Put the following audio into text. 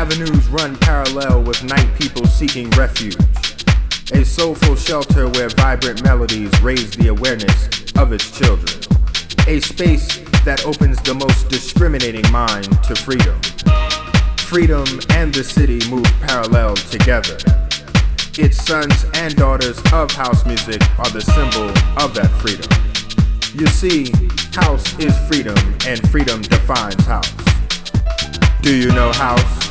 Avenues run parallel with night people seeking refuge. A soulful shelter where vibrant melodies raise the awareness of its children. A space that opens the most discriminating mind to freedom. Freedom and the city move parallel together. Its sons and daughters of house music are the symbol of that freedom. You see, house is freedom, and freedom defines house. Do you know house?